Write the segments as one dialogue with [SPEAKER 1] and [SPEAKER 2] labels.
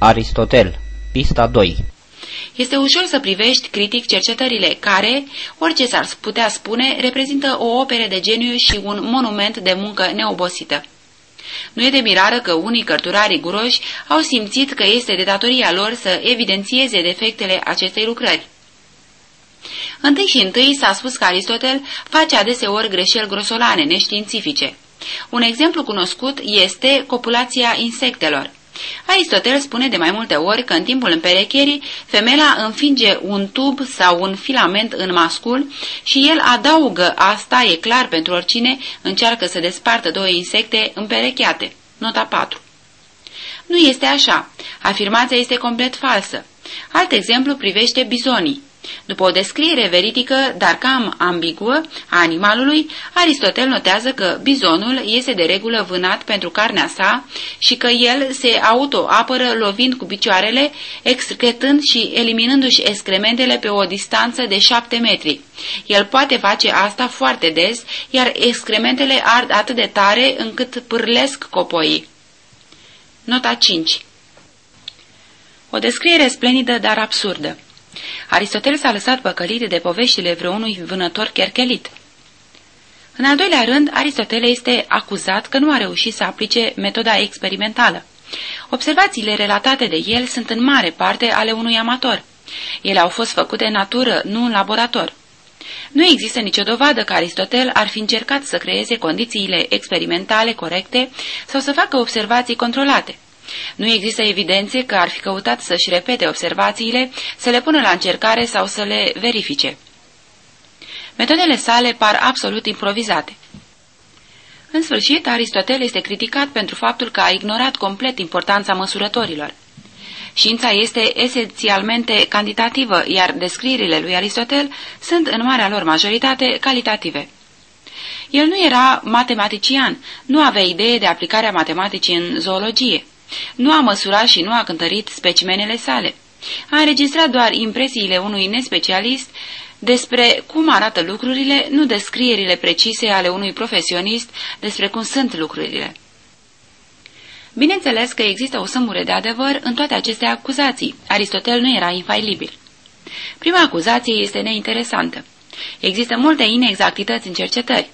[SPEAKER 1] Aristotel, pista 2
[SPEAKER 2] Este ușor să privești critic cercetările care, orice s-ar putea spune, reprezintă o operă de geniu și un monument de muncă neobosită. Nu e de mirară că unii cărturari riguroși au simțit că este de datoria lor să evidențieze defectele acestei lucrări. Întâi și întâi s-a spus că Aristotel face adeseori greșeli grosolane, neștiințifice. Un exemplu cunoscut este copulația insectelor. Aristotel spune de mai multe ori că în timpul împerecherii, femeia înfinge un tub sau un filament în mascul și el adaugă asta, e clar pentru oricine încearcă să despartă două insecte împerecheate. Nota 4 Nu este așa. Afirmația este complet falsă. Alt exemplu privește bizonii. După o descriere veridică, dar cam ambiguă, a animalului, Aristotel notează că bizonul este de regulă vânat pentru carnea sa și că el se auto-apără lovind cu picioarele, excretând și eliminându-și excrementele pe o distanță de șapte metri. El poate face asta foarte des, iar excrementele ard atât de tare încât pârlesc copoii. Nota 5 O descriere splendidă, dar absurdă. Aristotel s-a lăsat păcălit de poveștile vreunui vânător cherchelit. În al doilea rând, Aristotel este acuzat că nu a reușit să aplice metoda experimentală. Observațiile relatate de el sunt în mare parte ale unui amator. Ele au fost făcute în natură, nu în laborator. Nu există nicio dovadă că Aristotel ar fi încercat să creeze condițiile experimentale corecte sau să facă observații controlate. Nu există evidențe că ar fi căutat să-și repete observațiile, să le pună la încercare sau să le verifice. Metodele sale par absolut improvizate. În sfârșit, Aristotel este criticat pentru faptul că a ignorat complet importanța măsurătorilor. Știința este esențialmente cantitativă, iar descrierile lui Aristotel sunt în marea lor majoritate calitative. El nu era matematician, nu avea idee de aplicarea matematicii în zoologie. Nu a măsurat și nu a cântărit specimenele sale. A înregistrat doar impresiile unui nespecialist despre cum arată lucrurile, nu descrierile precise ale unui profesionist despre cum sunt lucrurile. Bineînțeles că există o sămură de adevăr în toate aceste acuzații. Aristotel nu era infailibil. Prima acuzație este neinteresantă. Există multe inexactități în cercetări.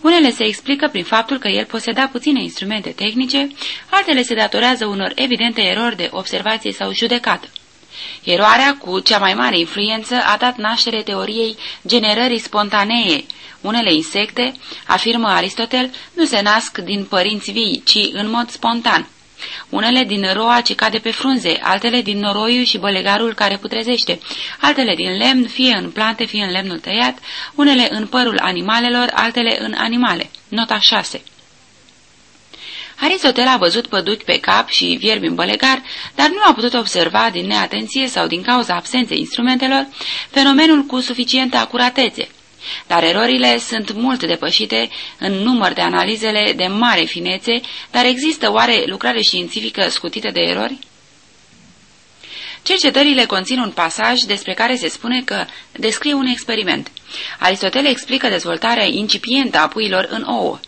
[SPEAKER 2] Unele se explică prin faptul că el poseda puține instrumente tehnice, altele se datorează unor evidente erori de observație sau judecată. Eroarea cu cea mai mare influență a dat naștere teoriei generării spontanee. Unele insecte, afirmă Aristotel, nu se nasc din părinți vii, ci în mod spontan. Unele din roa ce cade pe frunze, altele din noroiul și bălegarul care putrezește, altele din lemn, fie în plante, fie în lemnul tăiat, unele în părul animalelor, altele în animale. Nota 6 Aristotel a văzut păduchi pe cap și vierbi în bălegar, dar nu a putut observa din neatenție sau din cauza absenței instrumentelor fenomenul cu suficientă acuratețe. Dar erorile sunt mult depășite în număr de analizele de mare finețe, dar există oare lucrare științifică scutită de erori? Cercetările conțin un pasaj despre care se spune că descrie un experiment. Aristotel explică dezvoltarea incipientă a puilor în ouă.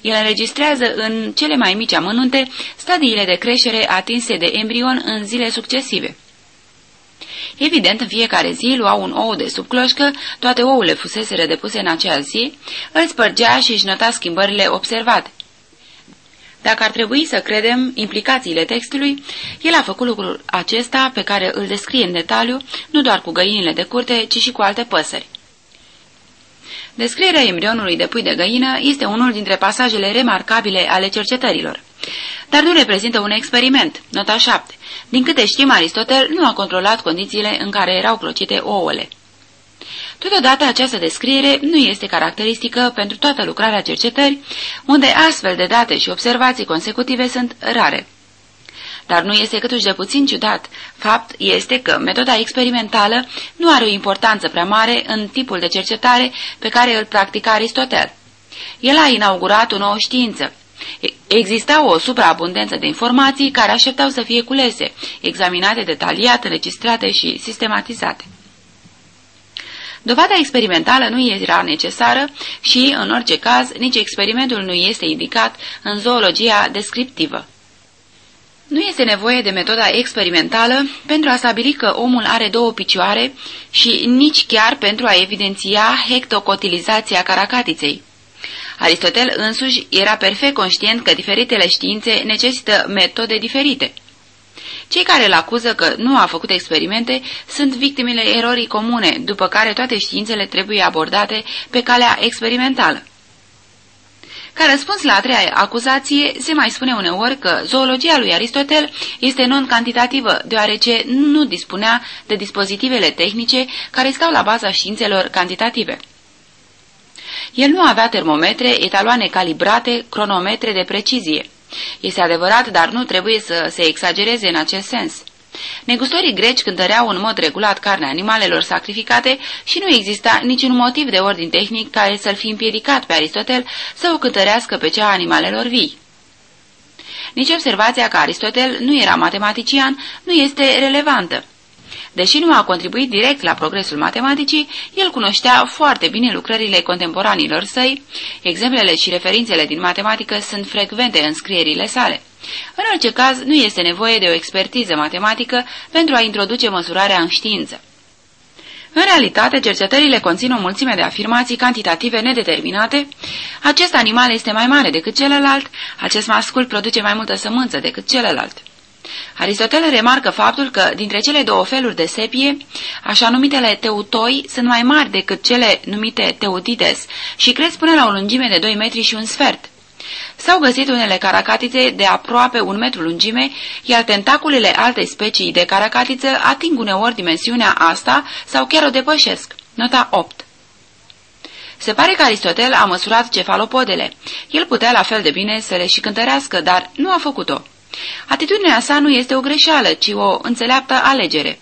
[SPEAKER 2] El înregistrează în cele mai mici amănunte stadiile de creștere atinse de embrion în zile succesive. Evident, în fiecare zi lua un ou de sub cloșcă, toate ouăle fusese depuse în acea zi, îl spărgea și își nota schimbările observate. Dacă ar trebui să credem implicațiile textului, el a făcut lucrul acesta pe care îl descrie în detaliu, nu doar cu găinile de curte, ci și cu alte păsări. Descrierea embrionului de pui de găină este unul dintre pasajele remarcabile ale cercetărilor. Dar nu reprezintă un experiment. Nota 7. Din câte știm, Aristotel nu a controlat condițiile în care erau clocite ouăle. Totodată, această descriere nu este caracteristică pentru toată lucrarea cercetării, unde astfel de date și observații consecutive sunt rare. Dar nu este câtuși de puțin ciudat. Fapt este că metoda experimentală nu are o importanță prea mare în tipul de cercetare pe care îl practica Aristotel. El a inaugurat o nouă știință, Exista o supraabundență de informații care așteptau să fie culese, examinate detaliat, înregistrate și sistematizate. Dovada experimentală nu era necesară și, în orice caz, nici experimentul nu este indicat în zoologia descriptivă. Nu este nevoie de metoda experimentală pentru a stabili că omul are două picioare și nici chiar pentru a evidenția hectocotilizația caracatiței. Aristotel însuși era perfect conștient că diferitele științe necesită metode diferite. Cei care îl acuză că nu a făcut experimente sunt victimele erorii comune, după care toate științele trebuie abordate pe calea experimentală. Ca răspuns la a treia acuzație, se mai spune uneori că zoologia lui Aristotel este non-cantitativă, deoarece nu dispunea de dispozitivele tehnice care stau la baza științelor cantitative. El nu avea termometre, etaloane calibrate, cronometre de precizie. Este adevărat, dar nu trebuie să se exagereze în acest sens. Negustorii greci cântăreau în mod regulat carnea animalelor sacrificate și nu exista niciun motiv de ordin tehnic care să-l fi împiedicat pe Aristotel să o cântărească pe cea a animalelor vii. Nici observația că Aristotel nu era matematician nu este relevantă. Deși nu a contribuit direct la progresul matematicii, el cunoștea foarte bine lucrările contemporanilor săi, exemplele și referințele din matematică sunt frecvente în scrierile sale. În orice caz, nu este nevoie de o expertiză matematică pentru a introduce măsurarea în știință. În realitate, cercetările conțin o mulțime de afirmații cantitative nedeterminate. Acest animal este mai mare decât celălalt, acest mascul produce mai multă sămânță decât celălalt. Aristotel remarcă faptul că dintre cele două feluri de sepie, așa numitele teutoi sunt mai mari decât cele numite teutides și cresc până la o lungime de 2 metri și un sfert. S-au găsit unele caracatițe de aproape un metru lungime, iar tentaculele altei specii de caracatiță ating uneori dimensiunea asta sau chiar o depășesc. Nota 8 se pare că Aristotel a măsurat cefalopodele. El putea la fel de bine să le și cântărească, dar nu a făcut-o. Atitudinea sa nu este o greșeală, ci o înțeleaptă alegere.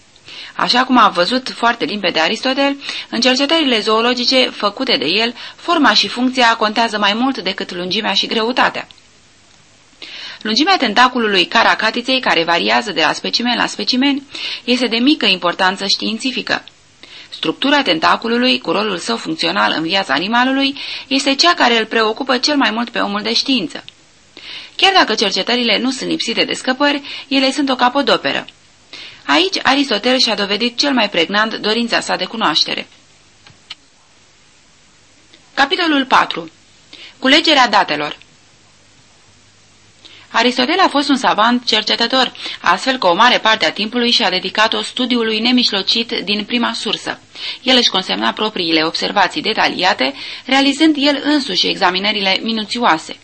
[SPEAKER 2] Așa cum a văzut foarte limpede Aristotel, în cercetările zoologice făcute de el, forma și funcția contează mai mult decât lungimea și greutatea. Lungimea tentaculului caracatiței, care variază de la specimen la specimen, este de mică importanță științifică. Structura tentaculului, cu rolul său funcțional în viața animalului, este cea care îl preocupă cel mai mult pe omul de știință. Chiar dacă cercetările nu sunt lipsite de scăpări, ele sunt o capodoperă. Aici Aristotel și-a dovedit cel mai pregnant dorința sa de cunoaștere. Capitolul 4. Culegerea datelor Aristotel a fost un savant cercetător, astfel că o mare parte a timpului și-a dedicat-o studiului nemișlocit din prima sursă. El își consemna propriile observații detaliate, realizând el însuși examinările minuțioase.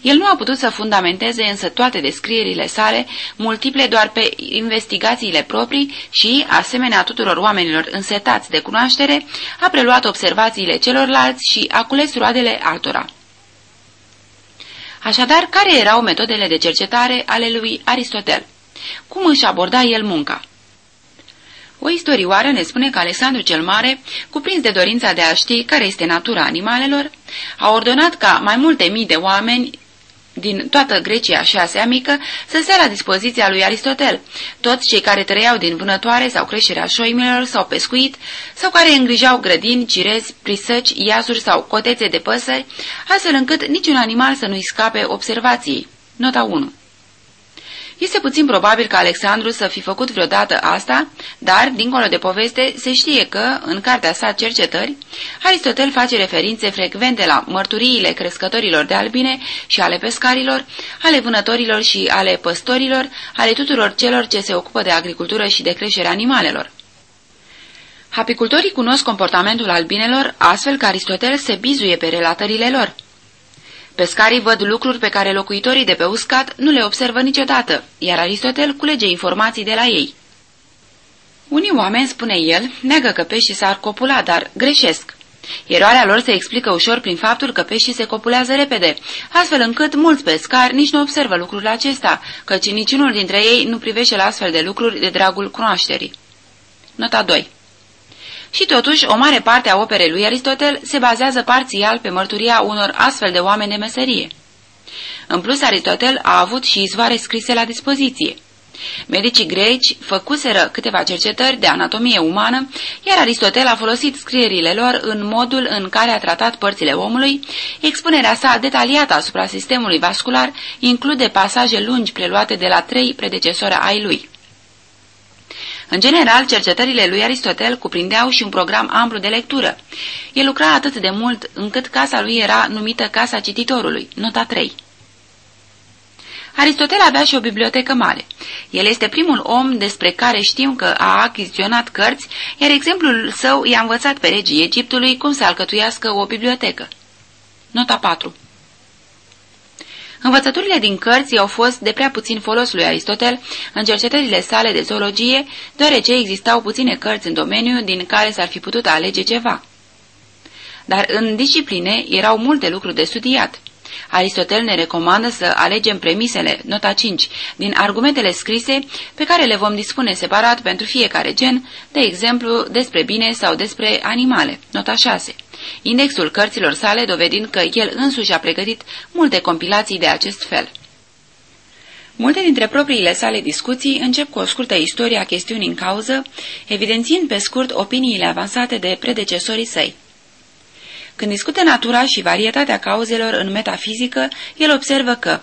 [SPEAKER 2] El nu a putut să fundamenteze însă toate descrierile sale, multiple doar pe investigațiile proprii și, asemenea tuturor oamenilor însetați de cunoaștere, a preluat observațiile celorlalți și a cules roadele altora. Așadar, care erau metodele de cercetare ale lui Aristotel? Cum își aborda el munca? O istorioară ne spune că Alexandru cel Mare, cuprins de dorința de a ști care este natura animalelor, a ordonat ca mai multe mii de oameni din toată Grecia și Asia Mică să stea la dispoziția lui Aristotel, toți cei care trăiau din vânătoare sau creșterea șoimilor sau pescuit, sau care îngrijau grădini, cirezi, prisăci, iazuri sau cotețe de păsări, astfel încât niciun animal să nu-i scape observației. Nota 1 este puțin probabil ca Alexandru să fi făcut vreodată asta, dar, dincolo de poveste, se știe că, în cartea sa Cercetări, Aristotel face referințe frecvente la mărturiile crescătorilor de albine și ale pescarilor, ale vânătorilor și ale păstorilor, ale tuturor celor ce se ocupă de agricultură și de creșterea animalelor. Apicultorii cunosc comportamentul albinelor, astfel că Aristotel se bizuie pe relatările lor. Pescarii văd lucruri pe care locuitorii de pe uscat nu le observă niciodată, iar Aristotel culege informații de la ei. Unii oameni, spune el, neagă că peștii s-ar copula, dar greșesc. Eroarea lor se explică ușor prin faptul că peștii se copulează repede, astfel încât mulți pescari nici nu observă lucrul acesta, căci niciunul dintre ei nu privește la astfel de lucruri de dragul cunoașterii. Nota 2 și totuși, o mare parte a operei lui Aristotel se bazează parțial pe mărturia unor astfel de oameni de meserie. În plus, Aristotel a avut și izvoare scrise la dispoziție. Medicii greci făcuseră câteva cercetări de anatomie umană, iar Aristotel a folosit scrierile lor în modul în care a tratat părțile omului. Expunerea sa detaliată asupra sistemului vascular include pasaje lungi preluate de la trei predecesori ai lui. În general, cercetările lui Aristotel cuprindeau și un program amplu de lectură. El lucra atât de mult încât casa lui era numită Casa Cititorului, nota 3. Aristotel avea și o bibliotecă mare. El este primul om despre care știm că a achiziționat cărți, iar exemplul său i-a învățat pe regii Egiptului cum să alcătuiască o bibliotecă. Nota 4 Învățăturile din cărți au fost de prea puțin folos lui Aristotel în cercetările sale de zoologie, deoarece existau puține cărți în domeniu din care s-ar fi putut alege ceva. Dar în discipline erau multe lucruri de studiat. Aristotel ne recomandă să alegem premisele, nota 5, din argumentele scrise pe care le vom dispune separat pentru fiecare gen, de exemplu despre bine sau despre animale, nota 6. Indexul cărților sale dovedind că el însuși a pregătit multe compilații de acest fel. Multe dintre propriile sale discuții încep cu o scurtă istorie a chestiunii în cauză, evidențiind pe scurt opiniile avansate de predecesorii săi. Când discută natura și varietatea cauzelor în metafizică, el observă că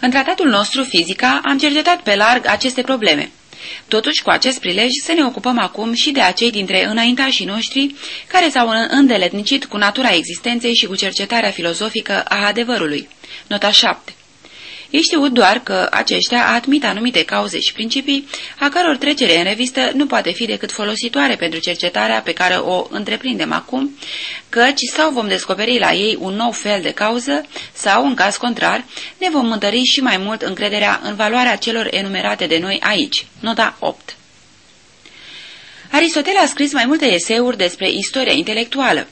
[SPEAKER 2] În tratatul nostru, fizica, am cercetat pe larg aceste probleme. Totuși, cu acest prilej, să ne ocupăm acum și de acei dintre înaintașii noștri care s-au îndeletnicit cu natura existenței și cu cercetarea filozofică a adevărului. Nota 7 E știut doar că aceștia admit anumite cauze și principii, a căror trecere în revistă nu poate fi decât folositoare pentru cercetarea pe care o întreprindem acum, căci sau vom descoperi la ei un nou fel de cauză, sau, în caz contrar, ne vom întări și mai mult încrederea în valoarea celor enumerate de noi aici. Nota 8 Aristotel a scris mai multe eseuri despre istoria intelectuală.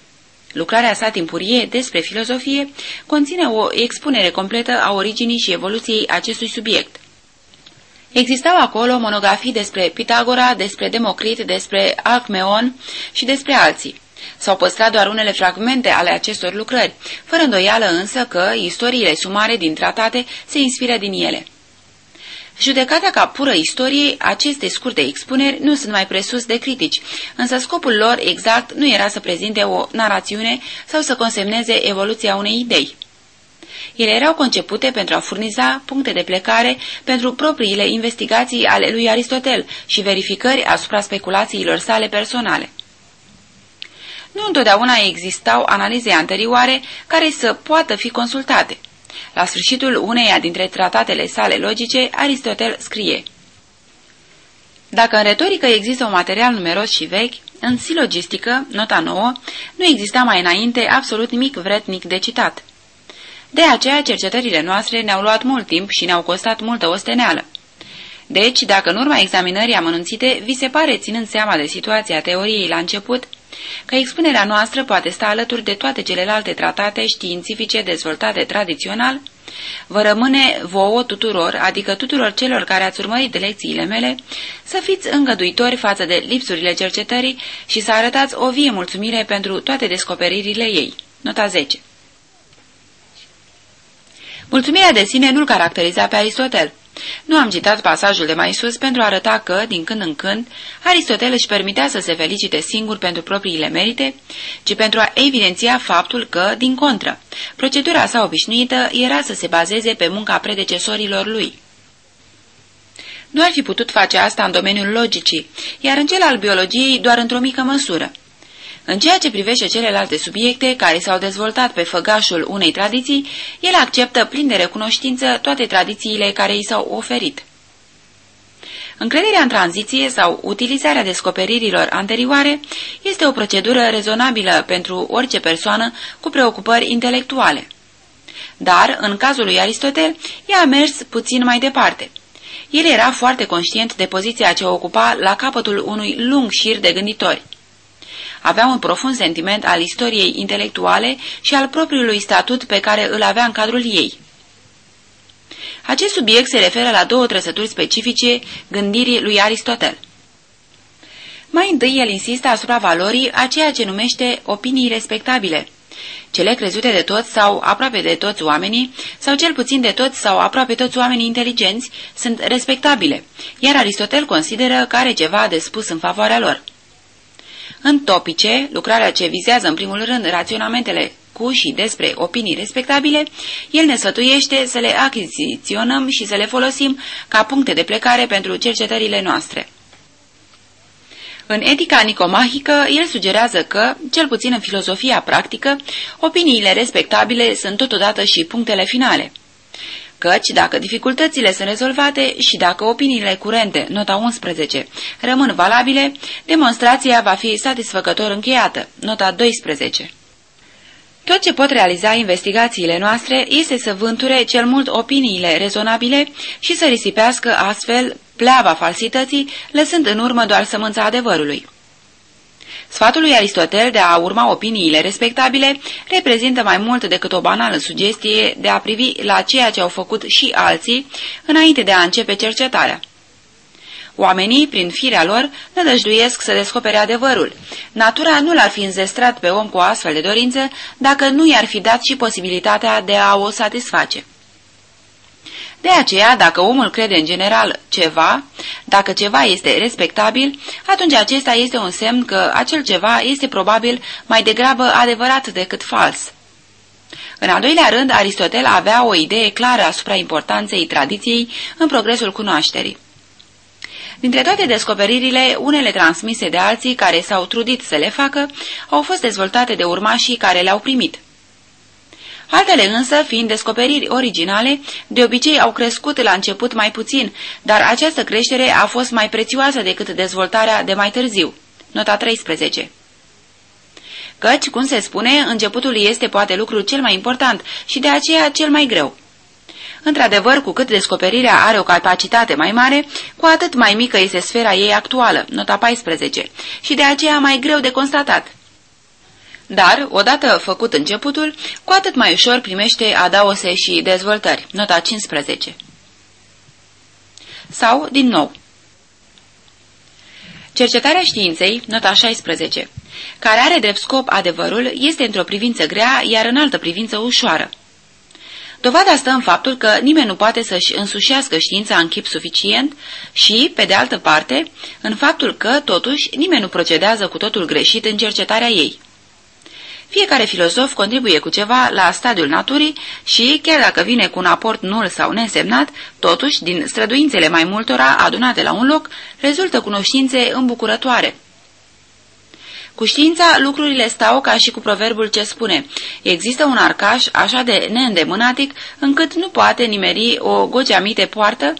[SPEAKER 2] Lucrarea sa timpurie despre filozofie conține o expunere completă a originii și evoluției acestui subiect. Existau acolo monografii despre Pitagora, despre Democrit, despre Alcmeon și despre alții. S-au păstrat doar unele fragmente ale acestor lucrări, fără îndoială însă că istoriile sumare din tratate se inspiră din ele. Judecata ca pură istorie, aceste scurte expuneri nu sunt mai presus de critici, însă scopul lor exact nu era să prezinte o narațiune sau să consemneze evoluția unei idei. Ele erau concepute pentru a furniza puncte de plecare pentru propriile investigații ale lui Aristotel și verificări asupra speculațiilor sale personale. Nu întotdeauna existau analize anterioare care să poată fi consultate. La sfârșitul uneia dintre tratatele sale logice, Aristotel scrie Dacă în retorică există un material numeros și vechi, în silogistică, nota nouă, nu exista mai înainte absolut nimic vretnic de citat. De aceea, cercetările noastre ne-au luat mult timp și ne-au costat multă osteneală. Deci, dacă în urma examinării amănunțite vi se pare, ținând seama de situația teoriei la început, că expunerea noastră poate sta alături de toate celelalte tratate științifice dezvoltate tradițional, vă rămâne vouă tuturor, adică tuturor celor care ați urmărit lecțiile mele, să fiți îngăduitori față de lipsurile cercetării și să arătați o vie mulțumire pentru toate descoperirile ei. Nota 10 Mulțumirea de sine nu-l caracteriza pe Aristotel. Nu am citat pasajul de mai sus pentru a arăta că, din când în când, Aristotel își permitea să se felicite singur pentru propriile merite, ci pentru a evidenția faptul că, din contră, procedura sa obișnuită era să se bazeze pe munca predecesorilor lui. Nu ar fi putut face asta în domeniul logicii, iar în cel al biologiei doar într-o mică măsură. În ceea ce privește celelalte subiecte care s-au dezvoltat pe făgașul unei tradiții, el acceptă plin de recunoștință toate tradițiile care i s-au oferit. Încrederea în tranziție sau utilizarea descoperirilor anterioare este o procedură rezonabilă pentru orice persoană cu preocupări intelectuale. Dar, în cazul lui Aristotel, ea a mers puțin mai departe. El era foarte conștient de poziția ce ocupa la capătul unui lung șir de gânditori avea un profund sentiment al istoriei intelectuale și al propriului statut pe care îl avea în cadrul ei. Acest subiect se referă la două trăsături specifice gândirii lui Aristotel. Mai întâi, el insistă asupra valorii a ceea ce numește opinii respectabile, cele crezute de toți sau aproape de toți oamenii, sau cel puțin de toți sau aproape toți oamenii inteligenți, sunt respectabile, iar Aristotel consideră că are ceva de spus în favoarea lor. În topice, lucrarea ce vizează în primul rând raționamentele cu și despre opinii respectabile, el ne sfătuiește să le achiziționăm și să le folosim ca puncte de plecare pentru cercetările noastre. În etica nicomahică, el sugerează că, cel puțin în filozofia practică, opiniile respectabile sunt totodată și punctele finale. Căci, dacă dificultățile sunt rezolvate și dacă opiniile curente, nota 11, rămân valabile, demonstrația va fi satisfăcător încheiată, nota 12. Tot ce pot realiza investigațiile noastre este să vânture cel mult opiniile rezonabile și să risipească astfel pleava falsității, lăsând în urmă doar sămânța adevărului. Sfatul lui Aristotel de a urma opiniile respectabile reprezintă mai mult decât o banală sugestie de a privi la ceea ce au făcut și alții înainte de a începe cercetarea. Oamenii, prin firea lor, nădăjduiesc să descopere adevărul. Natura nu l-ar fi înzestrat pe om cu o astfel de dorință dacă nu i-ar fi dat și posibilitatea de a o satisface. De aceea, dacă omul crede în general ceva, dacă ceva este respectabil, atunci acesta este un semn că acel ceva este probabil mai degrabă adevărat decât fals. În al doilea rând, Aristotel avea o idee clară asupra importanței tradiției în progresul cunoașterii. Dintre toate descoperirile, unele transmise de alții care s-au trudit să le facă, au fost dezvoltate de urmașii care le-au primit. Altele însă, fiind descoperiri originale, de obicei au crescut la început mai puțin, dar această creștere a fost mai prețioasă decât dezvoltarea de mai târziu. Nota 13 Căci, cum se spune, începutul este poate lucrul cel mai important și de aceea cel mai greu. Într-adevăr, cu cât descoperirea are o capacitate mai mare, cu atât mai mică este sfera ei actuală, nota 14, și de aceea mai greu de constatat. Dar, odată făcut începutul, cu atât mai ușor primește adaose și dezvoltări, nota 15. Sau, din nou, Cercetarea științei, nota 16, care are drept scop adevărul, este într-o privință grea, iar în altă privință ușoară. Dovada stă în faptul că nimeni nu poate să-și însușească știința în chip suficient și, pe de altă parte, în faptul că, totuși, nimeni nu procedează cu totul greșit în cercetarea ei. Fiecare filozof contribuie cu ceva la stadiul naturii și, chiar dacă vine cu un aport nul sau nesemnat, totuși, din străduințele mai multora adunate la un loc, rezultă cunoștințe îmbucurătoare. Cu știința, lucrurile stau ca și cu proverbul ce spune, există un arcaș așa de neîndemânatic încât nu poate nimeri o gogeamite poartă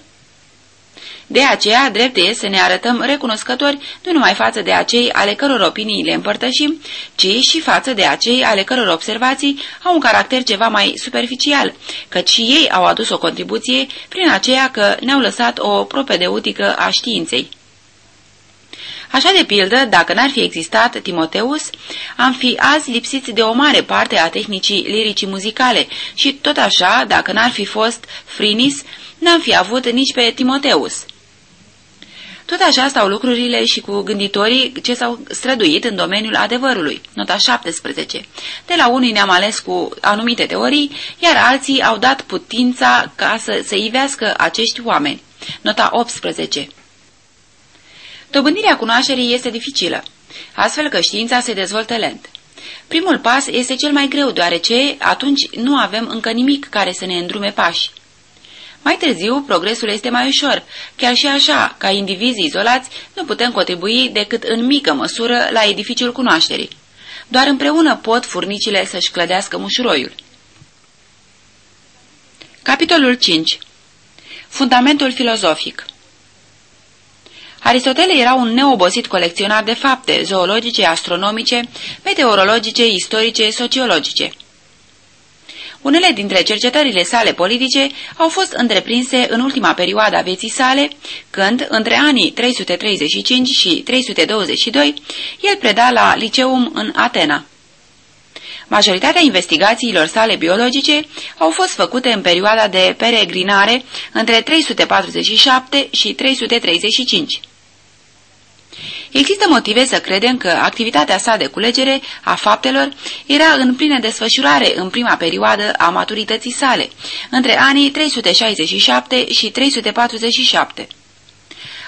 [SPEAKER 2] de aceea, drept e să ne arătăm recunoscători nu numai față de acei ale căror opinii le împărtășim, ci și față de acei ale căror observații au un caracter ceva mai superficial, căci și ei au adus o contribuție prin aceea că ne-au lăsat o propedeutică a științei. Așa de pildă, dacă n-ar fi existat Timoteus, am fi azi lipsiți de o mare parte a tehnicii liricii muzicale și tot așa, dacă n-ar fi fost Frinis, n-am fi avut nici pe Timoteus. Tot așa stau lucrurile și cu gânditorii ce s-au străduit în domeniul adevărului. Nota 17. De la unii ne-am ales cu anumite teorii, iar alții au dat putința ca să se ivească acești oameni. Nota 18. Dobândirea cunoașterii este dificilă, astfel că știința se dezvoltă lent. Primul pas este cel mai greu, deoarece atunci nu avem încă nimic care să ne îndrume pași. Mai târziu, progresul este mai ușor. Chiar și așa, ca indivizi izolați, nu putem contribui decât în mică măsură la edificiul cunoașterii. Doar împreună pot furnicile să-și clădească mușuroiul. Capitolul 5 Fundamentul filozofic Aristotele era un neobosit colecționar de fapte zoologice, astronomice, meteorologice, istorice, sociologice. Unele dintre cercetările sale politice au fost întreprinse în ultima perioadă a vieții sale, când, între anii 335 și 322, el preda la Liceum în Atena. Majoritatea investigațiilor sale biologice au fost făcute în perioada de peregrinare între 347 și 335. Există motive să credem că activitatea sa de culegere a faptelor era în plină desfășurare în prima perioadă a maturității sale, între anii 367 și 347.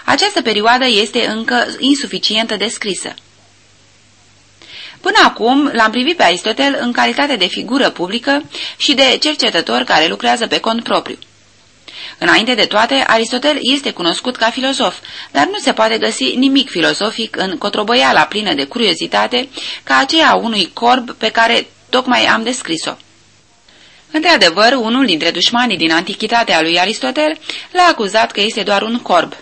[SPEAKER 2] Această perioadă este încă insuficientă descrisă. Până acum l-am privit pe Aristotel în calitate de figură publică și de cercetător care lucrează pe cont propriu. Înainte de toate, Aristotel este cunoscut ca filozof, dar nu se poate găsi nimic filozofic în cotrobăiala plină de curiozitate ca aceea unui corb pe care tocmai am descris-o. Într-adevăr, unul dintre dușmanii din antichitatea lui Aristotel l-a acuzat că este doar un corb.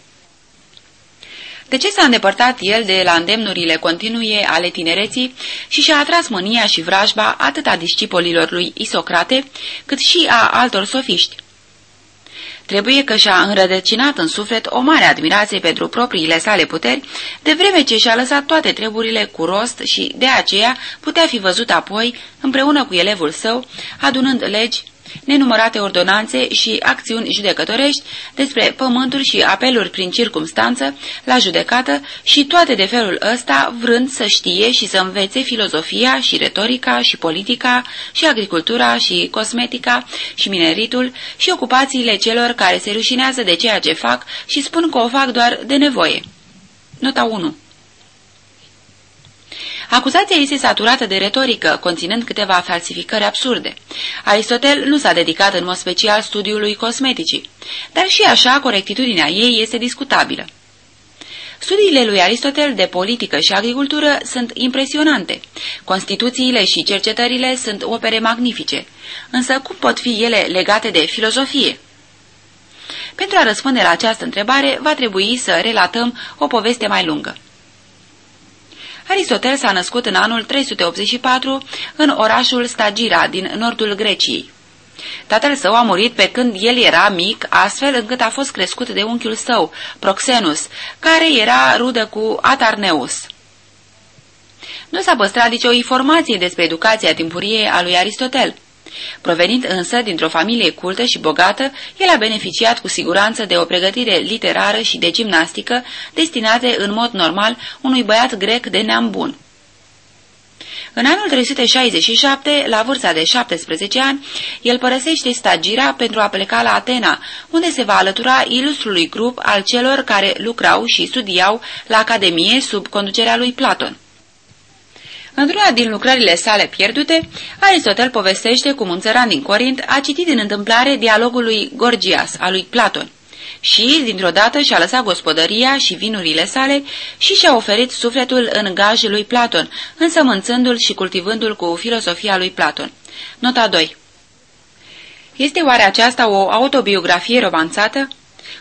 [SPEAKER 2] De ce s-a îndepărtat el de la îndemnurile continue ale tinereții și și-a atras mânia și vrajba atât a discipolilor lui Isocrate, cât și a altor sofiști? Trebuie că și-a înrădăcinat în suflet o mare admirație pentru propriile sale puteri, de vreme ce și-a lăsat toate treburile cu rost și, de aceea, putea fi văzut apoi, împreună cu elevul său, adunând legi, nenumărate ordonanțe și acțiuni judecătorești despre pământuri și apeluri prin circumstanță la judecată și toate de felul ăsta vrând să știe și să învețe filozofia și retorica și politica și agricultura și cosmetica și mineritul și ocupațiile celor care se rușinează de ceea ce fac și spun că o fac doar de nevoie. Nota 1 Acuzația este saturată de retorică, conținând câteva falsificări absurde. Aristotel nu s-a dedicat în mod special studiului cosmeticii, dar și așa corectitudinea ei este discutabilă. Studiile lui Aristotel de politică și agricultură sunt impresionante. Constituțiile și cercetările sunt opere magnifice. Însă cum pot fi ele legate de filozofie? Pentru a răspunde la această întrebare, va trebui să relatăm o poveste mai lungă. Aristotel s-a născut în anul 384 în orașul Stagira din nordul Greciei. Tatăl său a murit pe când el era mic, astfel încât a fost crescut de unchiul său, Proxenus, care era rudă cu Atarneus. Nu s-a păstrat nicio informație despre educația timpurie a lui Aristotel. Provenind însă dintr-o familie cultă și bogată, el a beneficiat cu siguranță de o pregătire literară și de gimnastică destinate în mod normal unui băiat grec de neam bun. În anul 367, la vârsta de 17 ani, el părăsește stagira pentru a pleca la Atena, unde se va alătura ilustrului grup al celor care lucrau și studiau la Academie sub conducerea lui Platon. Într-una din lucrările sale pierdute, Aristotel povestește cum un țăran din Corint a citit în întâmplare dialogul lui Gorgias, al lui Platon. Și, dintr-o dată, și-a lăsat gospodăria și vinurile sale și și-a oferit sufletul în gaj lui Platon, însămânțându-l și cultivându-l cu filosofia lui Platon. Nota 2 Este oare aceasta o autobiografie romanțată?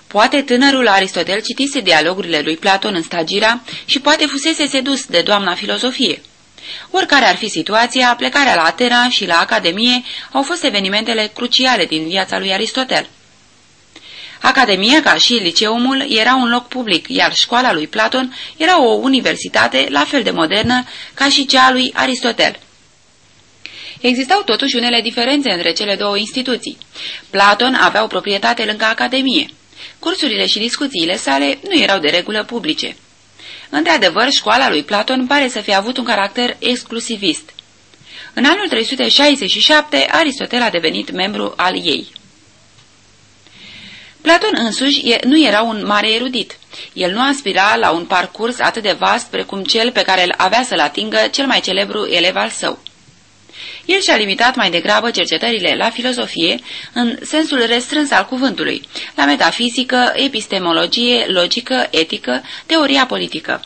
[SPEAKER 2] Poate tânărul Aristotel citise dialogurile lui Platon în stagira și poate fusese sedus de doamna filozofie. Oricare ar fi situația, plecarea la Atena și la Academie au fost evenimentele cruciale din viața lui Aristotel. Academia, ca și liceumul, era un loc public, iar școala lui Platon era o universitate la fel de modernă ca și cea lui Aristotel. Existau totuși unele diferențe între cele două instituții. Platon avea o proprietate lângă Academie. Cursurile și discuțiile sale nu erau de regulă publice. Într-adevăr, școala lui Platon pare să fie avut un caracter exclusivist. În anul 367, Aristotel a devenit membru al ei. Platon însuși nu era un mare erudit. El nu aspira la un parcurs atât de vast precum cel pe care îl avea să-l atingă cel mai celebru elev al său. El și-a limitat mai degrabă cercetările la filozofie, în sensul restrâns al cuvântului, la metafizică, epistemologie, logică, etică, teoria politică.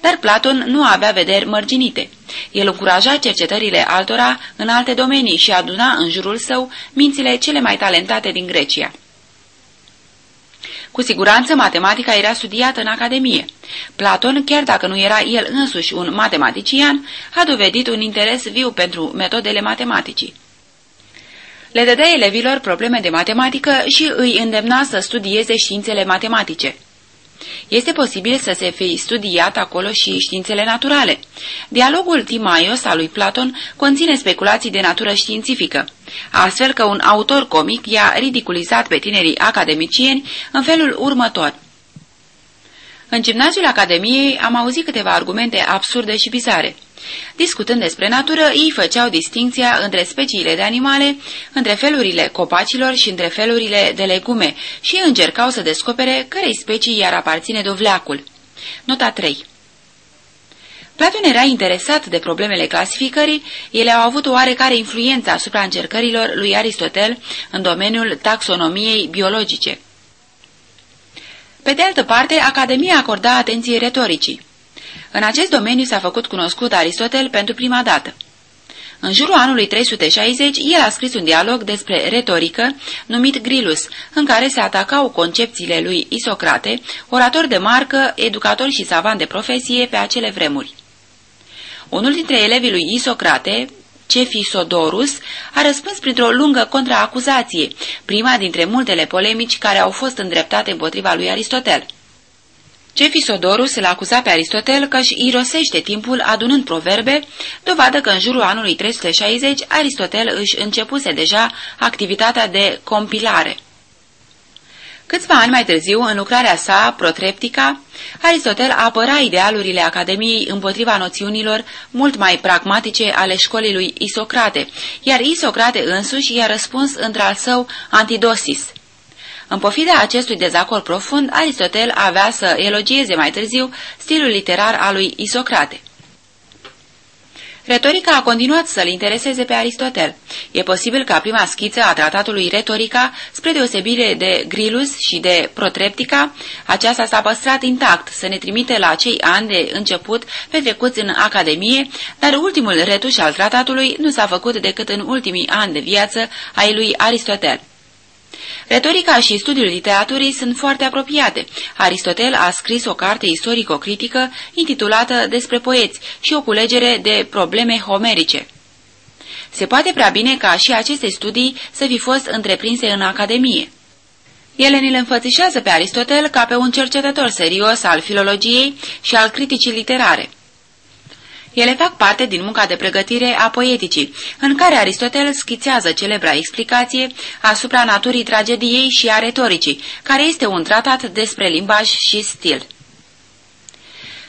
[SPEAKER 2] Dar Platon nu avea vederi mărginite. El încuraja cercetările altora în alte domenii și aduna în jurul său mințile cele mai talentate din Grecia. Cu siguranță matematica era studiată în Academie. Platon, chiar dacă nu era el însuși un matematician, a dovedit un interes viu pentru metodele matematicii. Le dădea elevilor probleme de matematică și îi îndemna să studieze științele matematice. Este posibil să se fi studiat acolo și științele naturale. Dialogul Timaios al lui Platon conține speculații de natură științifică, astfel că un autor comic i-a ridiculizat pe tinerii academicieni în felul următor. În gimnaziul Academiei am auzit câteva argumente absurde și bizare. Discutând despre natură, ei făceau distinția între speciile de animale, între felurile copacilor și între felurile de legume și încercau să descopere cărei specii iar aparține dovleacul. Nota 3 Platon era interesat de problemele clasificării, ele au avut o oarecare influență asupra încercărilor lui Aristotel în domeniul taxonomiei biologice. Pe de altă parte, Academia acorda atenție retoricii. În acest domeniu s-a făcut cunoscut Aristotel pentru prima dată. În jurul anului 360, el a scris un dialog despre retorică, numit Grilus, în care se atacau concepțiile lui Isocrate, orator de marcă, educator și savant de profesie pe acele vremuri. Unul dintre elevii lui Isocrate, Cefisodorus, a răspuns printr-o lungă contraacuzație, prima dintre multele polemici care au fost îndreptate împotriva lui Aristotel. Cefisodorus îl acuza pe Aristotel că își irosește timpul adunând proverbe, dovadă că în jurul anului 360 Aristotel își începuse deja activitatea de compilare. Câțiva ani mai târziu, în lucrarea sa, Protreptica, Aristotel apăra idealurile Academiei împotriva noțiunilor mult mai pragmatice ale școlii lui Isocrate, iar Isocrate însuși i-a răspuns într-al său Antidosis. În pofida acestui dezacord profund, Aristotel avea să elogieze mai târziu stilul literar al lui Isocrate. Retorica a continuat să-l intereseze pe Aristotel. E posibil ca prima schiță a tratatului Retorica, spre deosebire de Grilus și de Protreptica, aceasta s-a păstrat intact, să ne trimite la acei ani de început petrecuți în Academie, dar ultimul retuș al tratatului nu s-a făcut decât în ultimii ani de viață ai lui Aristotel. Retorica și studiul literaturii sunt foarte apropiate. Aristotel a scris o carte istorico-critică intitulată Despre poeți și o culegere de probleme homerice. Se poate prea bine ca și aceste studii să fi fost întreprinse în Academie. Ele ne-l înfățișează pe Aristotel ca pe un cercetător serios al filologiei și al criticii literare. Ele fac parte din munca de pregătire a poeticii, în care Aristotel schițează celebra explicație asupra naturii tragediei și a retoricii, care este un tratat despre limbaj și stil.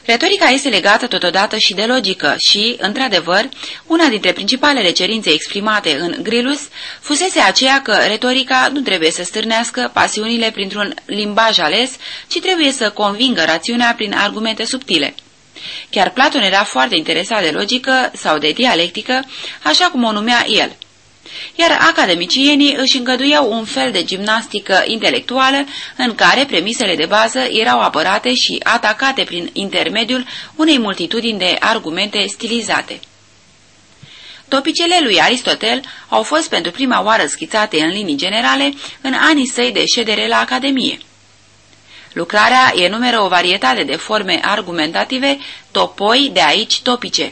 [SPEAKER 2] Retorica este legată totodată și de logică și, într-adevăr, una dintre principalele cerințe exprimate în Grilus fusese aceea că retorica nu trebuie să stârnească pasiunile printr-un limbaj ales, ci trebuie să convingă rațiunea prin argumente subtile. Chiar Platon era foarte interesat de logică sau de dialectică, așa cum o numea el. Iar academicienii își îngăduiau un fel de gimnastică intelectuală în care premisele de bază erau apărate și atacate prin intermediul unei multitudini de argumente stilizate. Topicele lui Aristotel au fost pentru prima oară schițate în linii generale în anii săi de ședere la Academie. Lucrarea enumeră o varietate de forme argumentative, topoi, de aici topice,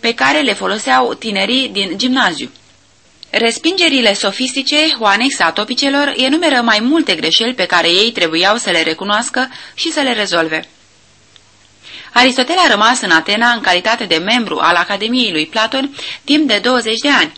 [SPEAKER 2] pe care le foloseau tinerii din gimnaziu. Respingerile sofistice, o anexă a topicelor, enumeră mai multe greșeli pe care ei trebuiau să le recunoască și să le rezolve. Aristotel a rămas în Atena în calitate de membru al Academiei lui Platon timp de 20 de ani.